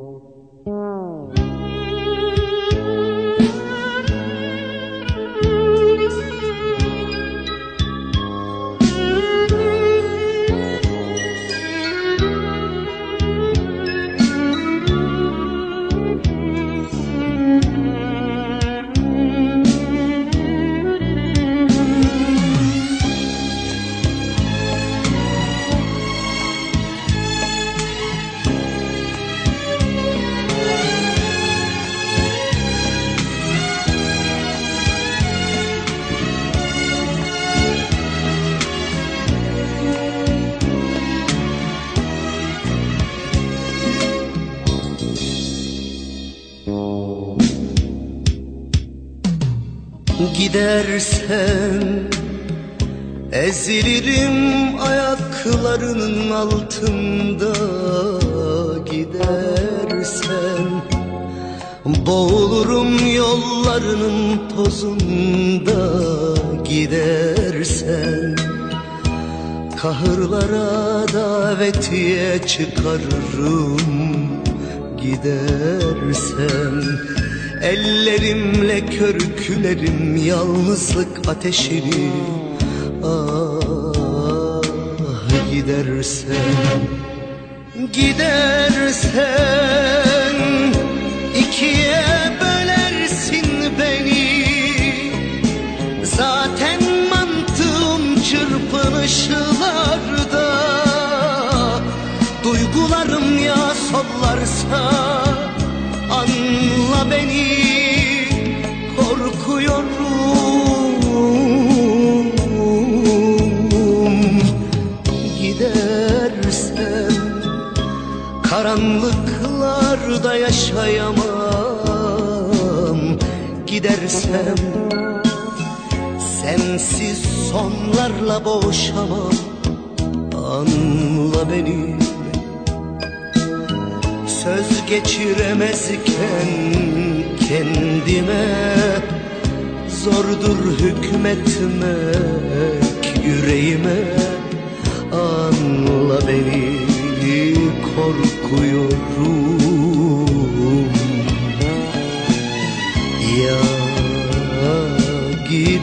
Oh. Gidersen ezilirim ayaklarının altında Gidersen boğulurum yollarının tozunda Gidersen kahırlara davetiye çıkarırım Gidersen Ellerimle körüklerim yalnızlık ateşini Ah gidersen Gidersen ikiye bölersin beni. Zaten mantığım çırpınışlarda Duygularım ya sollarsa Gidersem sensiz sonlarla boğuşamam. Anla beni. Söz geçiremezken kendime Zordur hükmetmek yüreğime. Anla beni korkuyorum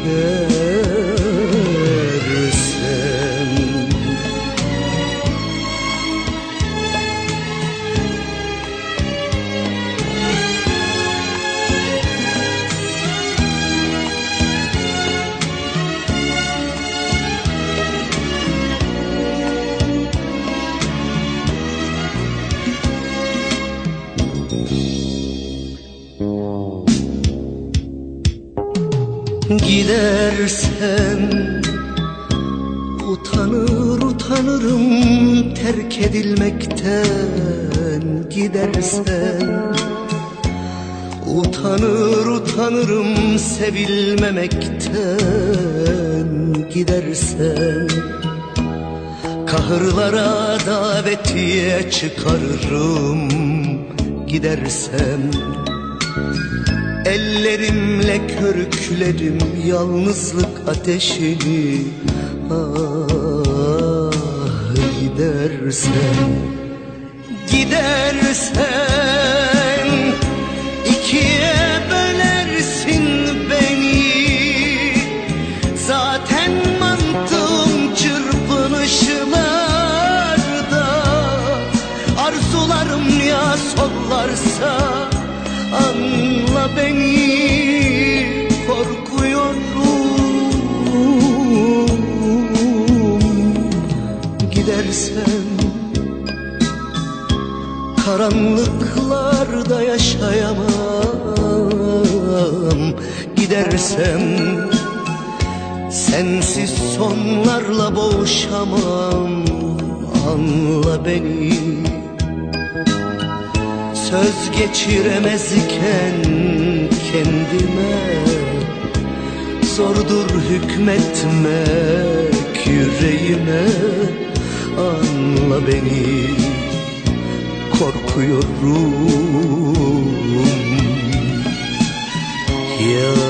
gidersen Gidersen Utanır utanırım terk edilmekten. Gidersen Utanır utanırım sevilmemekten. Gidersen Kahırlara davetiye çıkarırım. Gidersen Ellerimle körüklerim yalnızlık ateşini. Ah gidersen Gidersen ikiye bölersin beni. Zaten mantığım çırpınışlarda Arzularım ya sollarsa anla beni korkuyorum. Gidersen karanlıklarda yaşayamam. Gidersem sensiz sonlarla boğuşamam. Anla beni Söz geçiremezken kendime. Zordur hükmetmek yüreğime. Anla beni korkuyorum. Ya